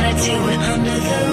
wanna do it under the